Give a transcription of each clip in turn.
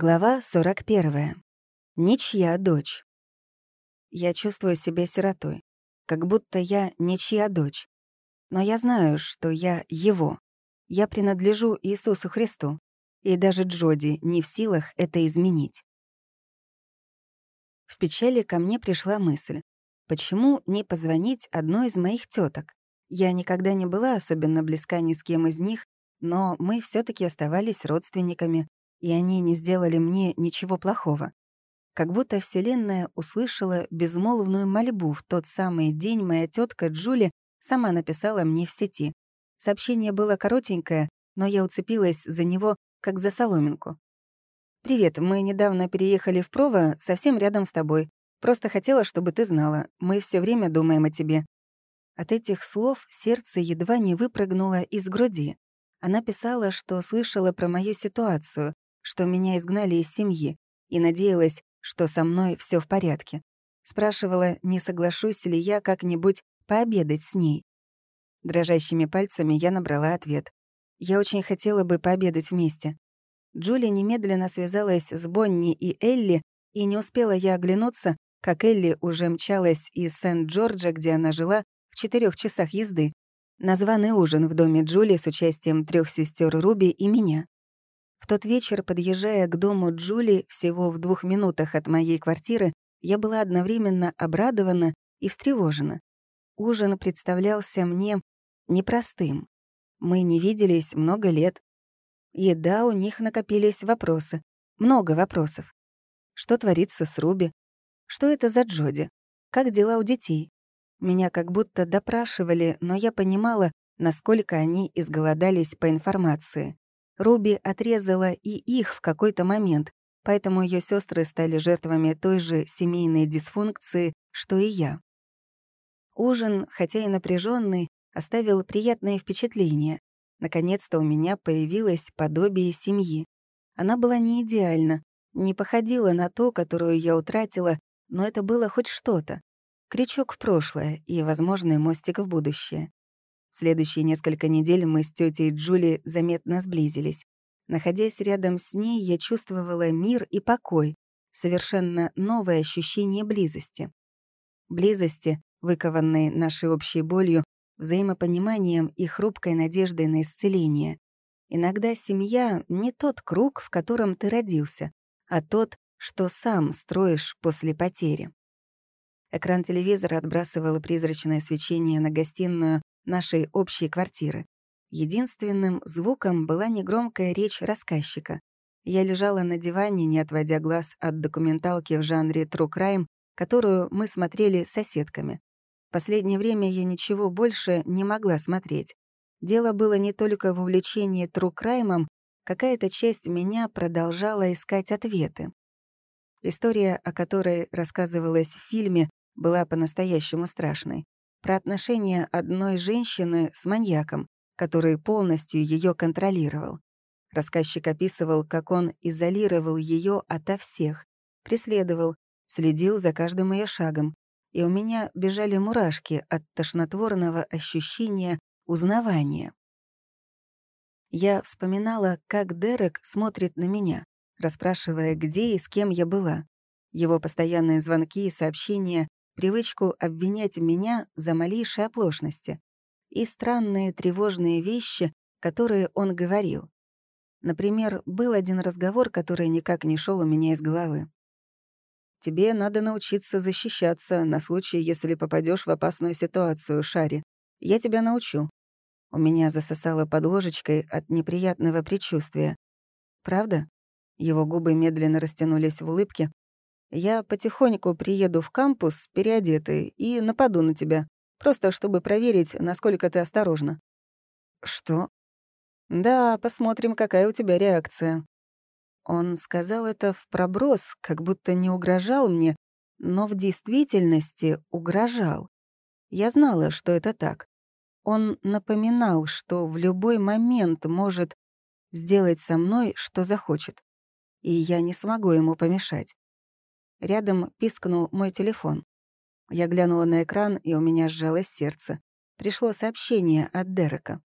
Глава 41. Ничья дочь. Я чувствую себя сиротой, как будто я ничья дочь. Но я знаю, что я его. Я принадлежу Иисусу Христу, и даже Джоди не в силах это изменить. В печали ко мне пришла мысль, почему не позвонить одной из моих теток? Я никогда не была особенно близка ни с кем из них, но мы все таки оставались родственниками, и они не сделали мне ничего плохого. Как будто Вселенная услышала безмолвную мольбу в тот самый день моя тетка Джули сама написала мне в сети. Сообщение было коротенькое, но я уцепилась за него, как за соломинку. «Привет, мы недавно переехали в Прово, совсем рядом с тобой. Просто хотела, чтобы ты знала, мы все время думаем о тебе». От этих слов сердце едва не выпрыгнуло из груди. Она писала, что слышала про мою ситуацию, что меня изгнали из семьи, и надеялась, что со мной все в порядке. Спрашивала, не соглашусь ли я как-нибудь пообедать с ней. Дрожащими пальцами я набрала ответ. Я очень хотела бы пообедать вместе. Джулия немедленно связалась с Бонни и Элли, и не успела я оглянуться, как Элли уже мчалась из Сент-Джорджа, где она жила, в четырех часах езды. Названный ужин в доме Джули с участием трех сестер Руби и меня. В тот вечер, подъезжая к дому Джули всего в двух минутах от моей квартиры, я была одновременно обрадована и встревожена. Ужин представлялся мне непростым. Мы не виделись много лет. И да, у них накопились вопросы. Много вопросов. Что творится с Руби? Что это за Джоди? Как дела у детей? Меня как будто допрашивали, но я понимала, насколько они изголодались по информации. Руби отрезала и их в какой-то момент, поэтому ее сестры стали жертвами той же семейной дисфункции, что и я. Ужин, хотя и напряженный, оставил приятное впечатление. Наконец-то у меня появилось подобие семьи. Она была не идеальна, не походила на ту, которую я утратила, но это было хоть что-то. Крючок в прошлое и возможный мостик в будущее. Следующие несколько недель мы с тетей Джули заметно сблизились. Находясь рядом с ней, я чувствовала мир и покой, совершенно новое ощущение близости. Близости, выкованной нашей общей болью, взаимопониманием и хрупкой надеждой на исцеление. Иногда семья — не тот круг, в котором ты родился, а тот, что сам строишь после потери. Экран телевизора отбрасывал призрачное свечение на гостиную нашей общей квартиры. Единственным звуком была негромкая речь рассказчика. Я лежала на диване, не отводя глаз от документалки в жанре True Crime, которую мы смотрели с соседками. Последнее время я ничего больше не могла смотреть. Дело было не только в увлечении True Crime, какая-то часть меня продолжала искать ответы. История, о которой рассказывалась в фильме, была по-настоящему страшной про отношения одной женщины с маньяком, который полностью ее контролировал. Рассказчик описывал, как он изолировал ее ото всех, преследовал, следил за каждым ее шагом, и у меня бежали мурашки от тошнотворного ощущения узнавания. Я вспоминала, как Дерек смотрит на меня, расспрашивая, где и с кем я была. Его постоянные звонки и сообщения привычку обвинять меня за малейшие оплошности и странные тревожные вещи, которые он говорил. Например, был один разговор, который никак не шел у меня из головы. «Тебе надо научиться защищаться на случай, если попадешь в опасную ситуацию, Шари. Я тебя научу». У меня засосало под ложечкой от неприятного предчувствия. «Правда?» Его губы медленно растянулись в улыбке, я потихоньку приеду в кампус, переодетый, и нападу на тебя, просто чтобы проверить, насколько ты осторожна». «Что?» «Да, посмотрим, какая у тебя реакция». Он сказал это в проброс, как будто не угрожал мне, но в действительности угрожал. Я знала, что это так. Он напоминал, что в любой момент может сделать со мной, что захочет. И я не смогу ему помешать. Рядом пискнул мой телефон. Я глянула на экран, и у меня сжалось сердце. Пришло сообщение от Дерека.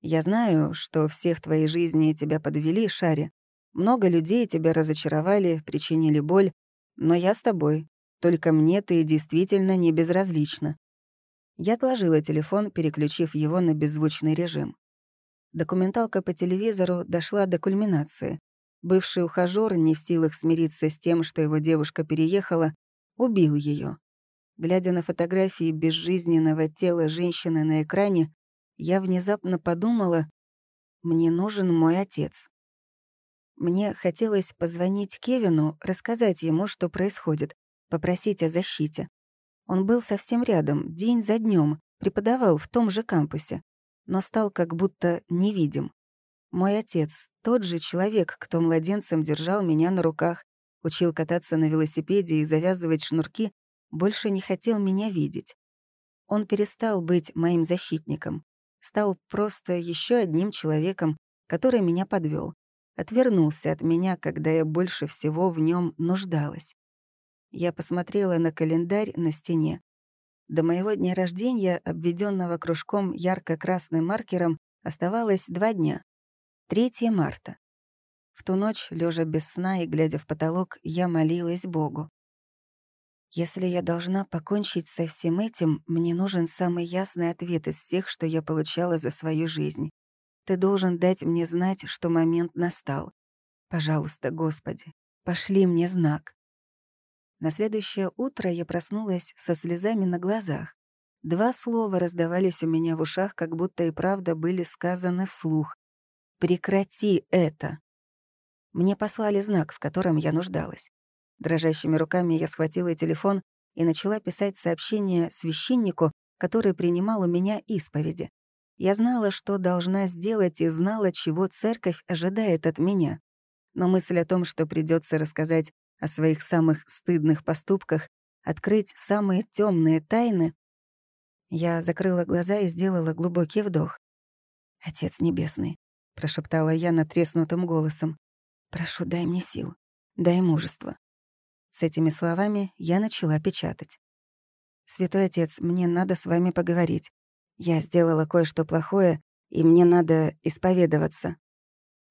«Я знаю, что все в твоей жизни тебя подвели, Шари. Много людей тебя разочаровали, причинили боль, но я с тобой. Только мне ты действительно не безразлична». Я отложила телефон, переключив его на беззвучный режим. Документалка по телевизору дошла до кульминации. Бывший ухажёр, не в силах смириться с тем, что его девушка переехала, убил ее. Глядя на фотографии безжизненного тела женщины на экране, я внезапно подумала, мне нужен мой отец. Мне хотелось позвонить Кевину, рассказать ему, что происходит, попросить о защите. Он был совсем рядом, день за днем, преподавал в том же кампусе, но стал как будто невидим. Мой отец, тот же человек, кто младенцем держал меня на руках, учил кататься на велосипеде и завязывать шнурки, больше не хотел меня видеть. Он перестал быть моим защитником, стал просто еще одним человеком, который меня подвел, отвернулся от меня, когда я больше всего в нем нуждалась. Я посмотрела на календарь на стене. До моего дня рождения, обведенного кружком ярко-красным маркером, оставалось два дня. 3 марта. В ту ночь, лежа без сна и глядя в потолок, я молилась Богу. Если я должна покончить со всем этим, мне нужен самый ясный ответ из всех, что я получала за свою жизнь. Ты должен дать мне знать, что момент настал. Пожалуйста, Господи, пошли мне знак. На следующее утро я проснулась со слезами на глазах. Два слова раздавались у меня в ушах, как будто и правда были сказаны вслух. «Прекрати это!» Мне послали знак, в котором я нуждалась. Дрожащими руками я схватила телефон и начала писать сообщение священнику, который принимал у меня исповеди. Я знала, что должна сделать, и знала, чего церковь ожидает от меня. Но мысль о том, что придется рассказать о своих самых стыдных поступках, открыть самые темные тайны... Я закрыла глаза и сделала глубокий вдох. «Отец Небесный», — прошептала я натреснутым голосом, — «прошу, дай мне сил, дай мужество, с этими словами я начала печатать. «Святой Отец, мне надо с вами поговорить. Я сделала кое-что плохое, и мне надо исповедоваться».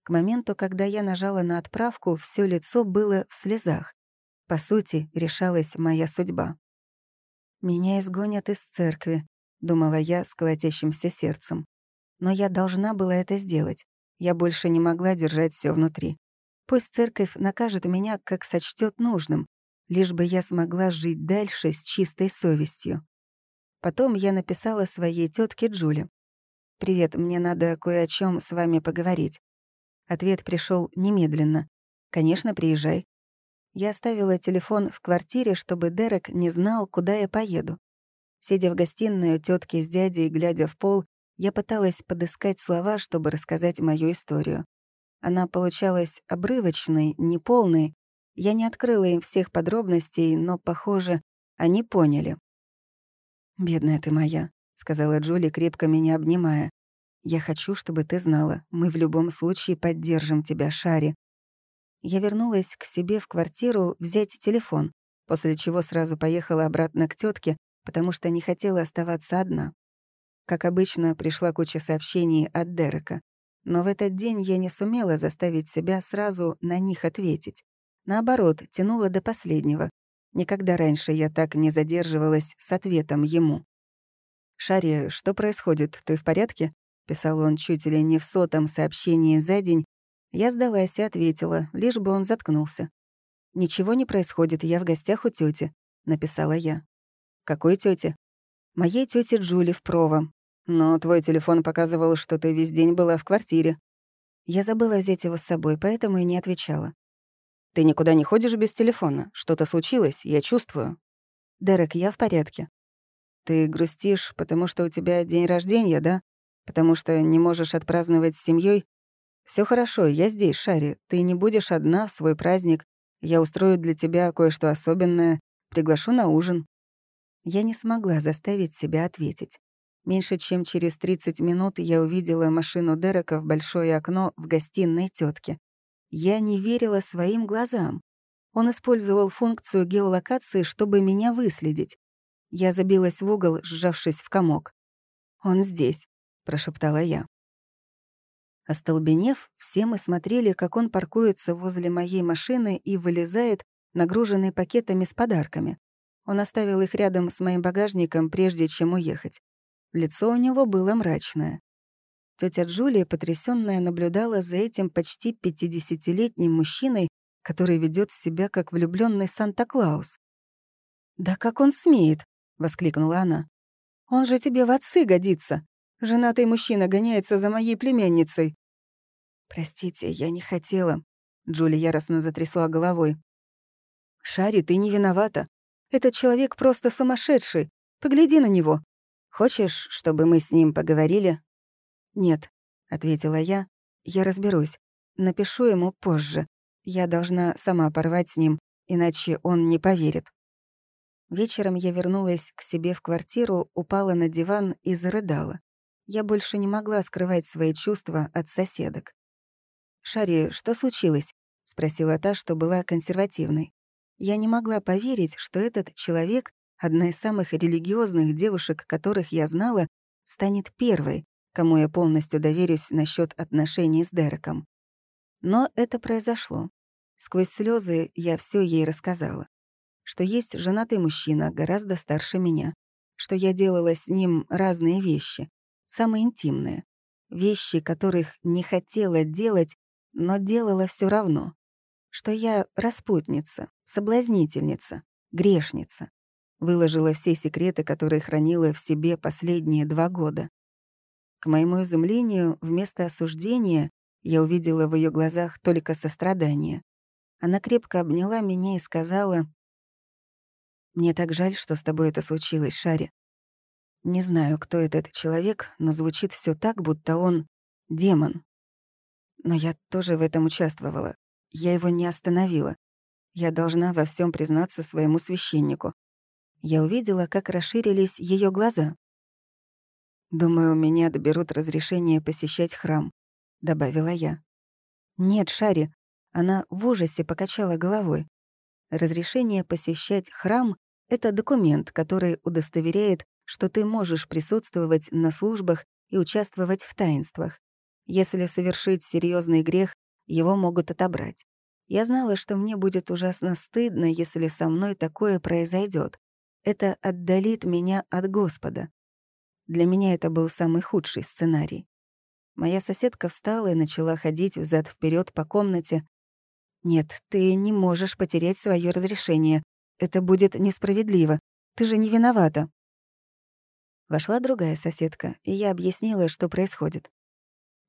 К моменту, когда я нажала на отправку, все лицо было в слезах. По сути, решалась моя судьба. «Меня изгонят из церкви», — думала я с колотящимся сердцем. Но я должна была это сделать. Я больше не могла держать все внутри. Пусть церковь накажет меня, как сочтет нужным, лишь бы я смогла жить дальше с чистой совестью. Потом я написала своей тетке Джули. «Привет, мне надо кое о чем с вами поговорить». Ответ пришел немедленно. «Конечно, приезжай». Я оставила телефон в квартире, чтобы Дерек не знал, куда я поеду. Сидя в гостиной у тетки с дядей, глядя в пол, я пыталась подыскать слова, чтобы рассказать мою историю. Она получалась обрывочной, неполной, я не открыла им всех подробностей, но, похоже, они поняли. «Бедная ты моя», — сказала Джули, крепко меня обнимая. «Я хочу, чтобы ты знала, мы в любом случае поддержим тебя, Шари». Я вернулась к себе в квартиру взять телефон, после чего сразу поехала обратно к тетке, потому что не хотела оставаться одна. Как обычно, пришла куча сообщений от Дерека. Но в этот день я не сумела заставить себя сразу на них ответить. Наоборот, тянула до последнего. Никогда раньше я так не задерживалась с ответом ему. «Шари, что происходит? Ты в порядке?» — писал он чуть ли не в сотом сообщении за день. Я сдалась и ответила, лишь бы он заткнулся. «Ничего не происходит, я в гостях у тети, написала я. «Какой тети? «Моей тете Джули в Прово. Но твой телефон показывал, что ты весь день была в квартире». Я забыла взять его с собой, поэтому и не отвечала. Ты никуда не ходишь без телефона. Что-то случилось, я чувствую. Дерек, я в порядке. Ты грустишь, потому что у тебя день рождения, да? Потому что не можешь отпраздновать с семьей. Все хорошо, я здесь, Шари. Ты не будешь одна в свой праздник. Я устрою для тебя кое-что особенное. Приглашу на ужин. Я не смогла заставить себя ответить. Меньше чем через 30 минут я увидела машину Дерека в большое окно в гостиной тетки. Я не верила своим глазам. Он использовал функцию геолокации, чтобы меня выследить. Я забилась в угол, сжавшись в комок. «Он здесь», — прошептала я. Остолбенев, все мы смотрели, как он паркуется возле моей машины и вылезает, нагруженный пакетами с подарками. Он оставил их рядом с моим багажником, прежде чем уехать. Лицо у него было мрачное. Тетя Джулия, потрясённая, наблюдала за этим почти 50-летним мужчиной, который ведет себя как влюбленный Санта-Клаус. «Да как он смеет!» — воскликнула она. «Он же тебе в отцы годится. Женатый мужчина гоняется за моей племянницей». «Простите, я не хотела», — Джули яростно затрясла головой. «Шари, ты не виновата. Этот человек просто сумасшедший. Погляди на него. Хочешь, чтобы мы с ним поговорили?» «Нет», — ответила я. «Я разберусь. Напишу ему позже. Я должна сама порвать с ним, иначе он не поверит». Вечером я вернулась к себе в квартиру, упала на диван и зарыдала. Я больше не могла скрывать свои чувства от соседок. «Шари, что случилось?» — спросила та, что была консервативной. Я не могла поверить, что этот человек, одна из самых религиозных девушек, которых я знала, станет первой, кому я полностью доверюсь насчет отношений с Дереком. Но это произошло. Сквозь слезы я все ей рассказала что есть женатый мужчина, гораздо старше меня, что я делала с ним разные вещи, самые интимные, вещи, которых не хотела делать, но делала все равно, что я распутница, соблазнительница, грешница, выложила все секреты, которые хранила в себе последние два года. К моему изумлению, вместо осуждения я увидела в ее глазах только сострадание. Она крепко обняла меня и сказала, мне так жаль, что с тобой это случилось, Шари. Не знаю, кто этот человек, но звучит все так, будто он демон. Но я тоже в этом участвовала. Я его не остановила. Я должна во всем признаться своему священнику. Я увидела, как расширились ее глаза. «Думаю, у меня доберут разрешение посещать храм», — добавила я. «Нет, Шари», — она в ужасе покачала головой. Разрешение посещать храм это документ, который удостоверяет, что ты можешь присутствовать на службах и участвовать в таинствах. Если совершить серьезный грех, его могут отобрать. Я знала, что мне будет ужасно стыдно, если со мной такое произойдет. Это отдалит меня от Господа. Для меня это был самый худший сценарий. Моя соседка встала и начала ходить взад вперед по комнате. «Нет, ты не можешь потерять свое разрешение. Это будет несправедливо. Ты же не виновата». Вошла другая соседка, и я объяснила, что происходит.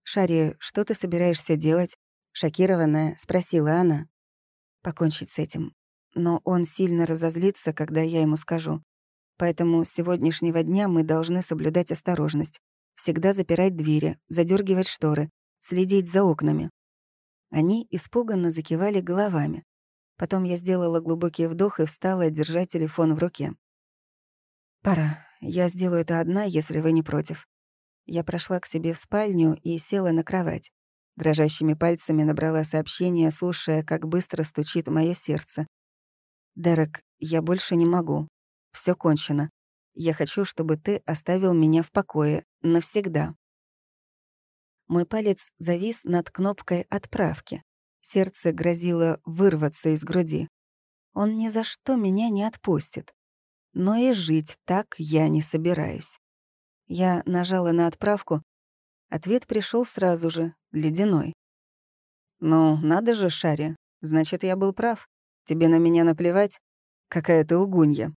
«Шари, что ты собираешься делать?» Шокированная, спросила она. «Покончить с этим. Но он сильно разозлится, когда я ему скажу. Поэтому с сегодняшнего дня мы должны соблюдать осторожность. Всегда запирать двери, задергивать шторы, следить за окнами». Они испуганно закивали головами. Потом я сделала глубокий вдох и встала, держа телефон в руке. «Пора. Я сделаю это одна, если вы не против». Я прошла к себе в спальню и села на кровать. Дрожащими пальцами набрала сообщение, слушая, как быстро стучит мое сердце. «Дерек, я больше не могу. Все кончено. Я хочу, чтобы ты оставил меня в покое. Навсегда». Мой палец завис над кнопкой отправки. Сердце грозило вырваться из груди. Он ни за что меня не отпустит. Но и жить так я не собираюсь. Я нажала на отправку. Ответ пришел сразу же, ледяной. «Ну, надо же, Шари. Значит, я был прав. Тебе на меня наплевать? Какая ты лгунья».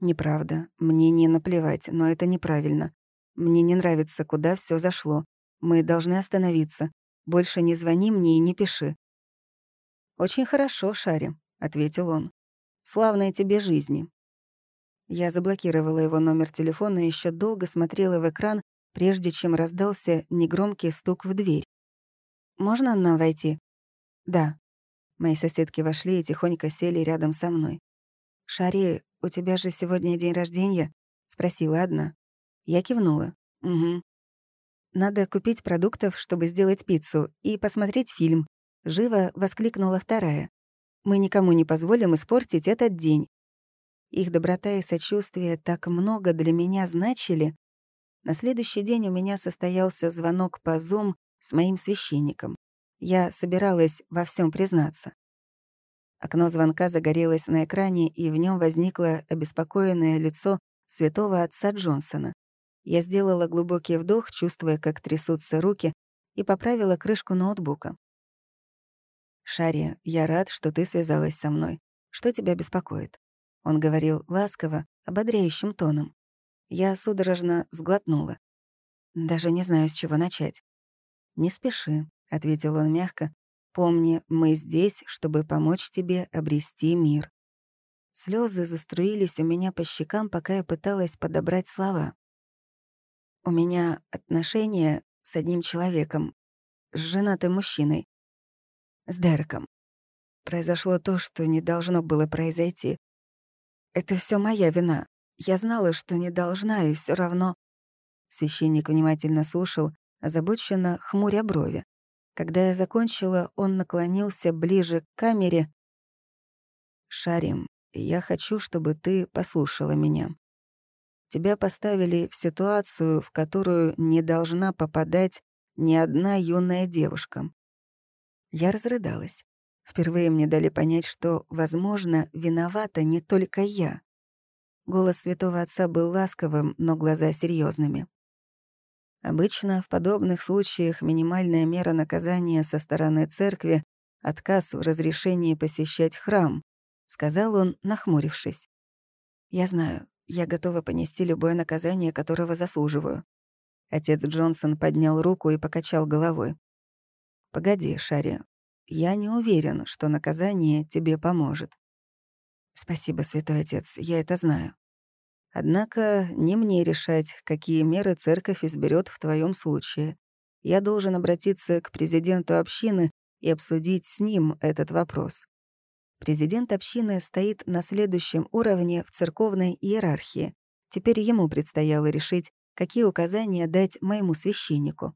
«Неправда. Мне не наплевать, но это неправильно. Мне не нравится, куда все зашло. Мы должны остановиться. Больше не звони мне и не пиши». «Очень хорошо, Шари», — ответил он. «Славной тебе жизни». Я заблокировала его номер телефона и еще долго смотрела в экран, прежде чем раздался негромкий стук в дверь. «Можно нам войти?» «Да». Мои соседки вошли и тихонько сели рядом со мной. «Шари, у тебя же сегодня день рождения?» — спросила одна. Я кивнула. «Угу. Надо купить продуктов, чтобы сделать пиццу, и посмотреть фильм. Живо воскликнула вторая. Мы никому не позволим испортить этот день. Их доброта и сочувствие так много для меня значили. На следующий день у меня состоялся звонок по Zoom с моим священником. Я собиралась во всем признаться. Окно звонка загорелось на экране, и в нем возникло обеспокоенное лицо святого отца Джонсона. Я сделала глубокий вдох, чувствуя, как трясутся руки, и поправила крышку ноутбука. «Шария, я рад, что ты связалась со мной. Что тебя беспокоит?» Он говорил ласково, ободряющим тоном. Я судорожно сглотнула. Даже не знаю, с чего начать. «Не спеши», — ответил он мягко. «Помни, мы здесь, чтобы помочь тебе обрести мир». Слезы заструились у меня по щекам, пока я пыталась подобрать слова. «У меня отношения с одним человеком, с женатым мужчиной, с Дереком. Произошло то, что не должно было произойти. Это все моя вина. Я знала, что не должна, и все равно... Священник внимательно слушал, озабоченно хмуря брови. Когда я закончила, он наклонился ближе к камере. «Шарим, я хочу, чтобы ты послушала меня. Тебя поставили в ситуацию, в которую не должна попадать ни одна юная девушка. Я разрыдалась. Впервые мне дали понять, что, возможно, виновата не только я. Голос святого отца был ласковым, но глаза серьезными. Обычно в подобных случаях минимальная мера наказания со стороны церкви — отказ в разрешении посещать храм, — сказал он, нахмурившись. «Я знаю, я готова понести любое наказание, которого заслуживаю». Отец Джонсон поднял руку и покачал головой. «Погоди, Шари, я не уверен, что наказание тебе поможет». «Спасибо, святой отец, я это знаю. Однако не мне решать, какие меры церковь изберет в твоем случае. Я должен обратиться к президенту общины и обсудить с ним этот вопрос. Президент общины стоит на следующем уровне в церковной иерархии. Теперь ему предстояло решить, какие указания дать моему священнику.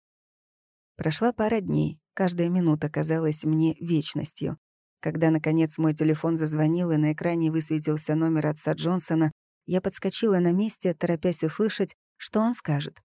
Прошла пара дней, каждая минута казалась мне вечностью. Когда, наконец, мой телефон зазвонил и на экране высветился номер отца Джонсона, я подскочила на месте, торопясь услышать, что он скажет.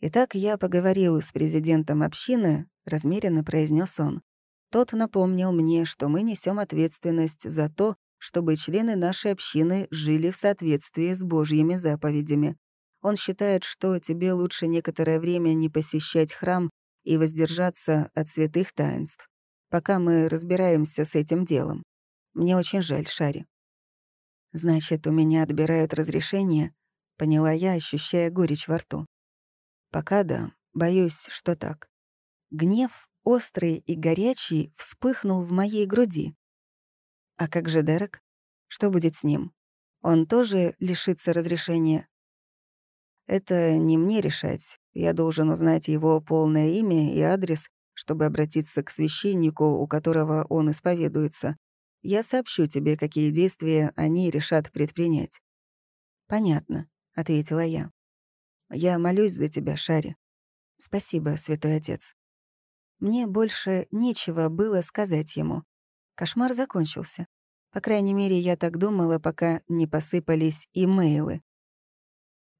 «Итак, я поговорил с президентом общины», — размеренно произнес он. Тот напомнил мне, что мы несем ответственность за то, чтобы члены нашей общины жили в соответствии с Божьими заповедями. Он считает, что тебе лучше некоторое время не посещать храм и воздержаться от святых таинств, пока мы разбираемся с этим делом. Мне очень жаль, Шари. Значит, у меня отбирают разрешение, поняла я, ощущая горечь во рту. Пока да, боюсь, что так. Гнев острый и горячий, вспыхнул в моей груди. А как же Дерек? Что будет с ним? Он тоже лишится разрешения? Это не мне решать. Я должен узнать его полное имя и адрес, чтобы обратиться к священнику, у которого он исповедуется. Я сообщу тебе, какие действия они решат предпринять. «Понятно», — ответила я. «Я молюсь за тебя, Шари. Спасибо, святой отец». Мне больше нечего было сказать ему. Кошмар закончился. По крайней мере, я так думала, пока не посыпались имейлы.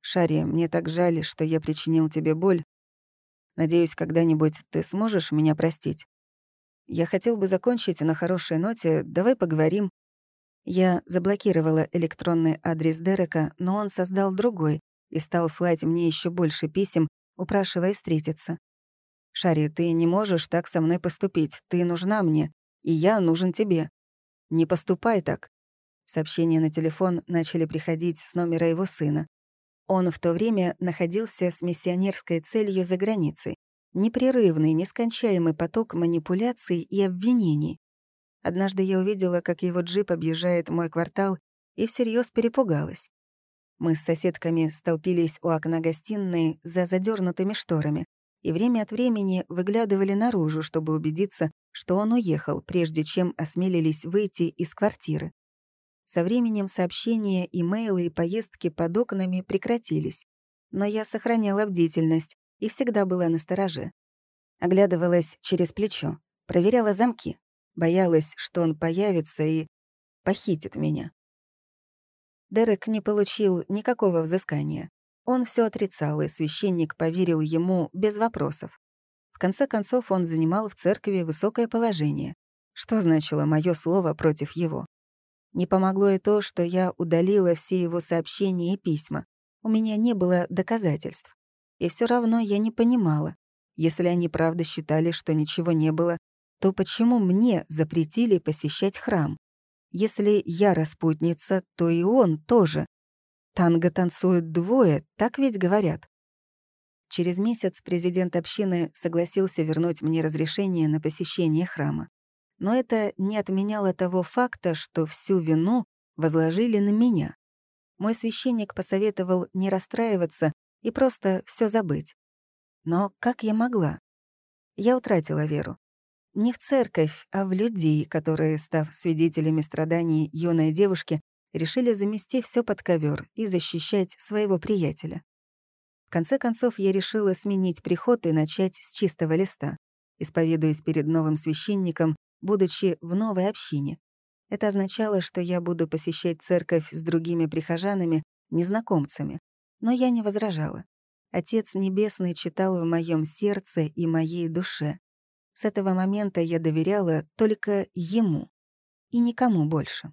«Шари, мне так жаль, что я причинил тебе боль. Надеюсь, когда-нибудь ты сможешь меня простить. Я хотел бы закончить на хорошей ноте. Давай поговорим». Я заблокировала электронный адрес Дерека, но он создал другой и стал слать мне еще больше писем, упрашивая встретиться. «Шари, ты не можешь так со мной поступить. Ты нужна мне, и я нужен тебе. Не поступай так». Сообщения на телефон начали приходить с номера его сына. Он в то время находился с миссионерской целью за границей. Непрерывный, нескончаемый поток манипуляций и обвинений. Однажды я увидела, как его джип объезжает мой квартал, и всерьез перепугалась. Мы с соседками столпились у окна гостиной за задернутыми шторами и время от времени выглядывали наружу, чтобы убедиться, что он уехал, прежде чем осмелились выйти из квартиры. Со временем сообщения, имейлы и поездки под окнами прекратились. Но я сохраняла бдительность и всегда была настороже. Оглядывалась через плечо, проверяла замки, боялась, что он появится и похитит меня. Дерек не получил никакого взыскания. Он все отрицал, и священник поверил ему без вопросов. В конце концов, он занимал в церкви высокое положение. Что значило мое слово против его? Не помогло и то, что я удалила все его сообщения и письма. У меня не было доказательств. И все равно я не понимала. Если они правда считали, что ничего не было, то почему мне запретили посещать храм? Если я распутница, то и он тоже. Танго танцуют двое, так ведь говорят. Через месяц президент общины согласился вернуть мне разрешение на посещение храма. Но это не отменяло того факта, что всю вину возложили на меня. Мой священник посоветовал не расстраиваться и просто все забыть. Но как я могла? Я утратила веру. Не в церковь, а в людей, которые, став свидетелями страданий юной девушки, решили замести все под ковер и защищать своего приятеля. В конце концов, я решила сменить приход и начать с чистого листа, исповедуясь перед новым священником, будучи в новой общине. Это означало, что я буду посещать церковь с другими прихожанами, незнакомцами. Но я не возражала. Отец Небесный читал в моем сердце и моей душе. С этого момента я доверяла только ему и никому больше.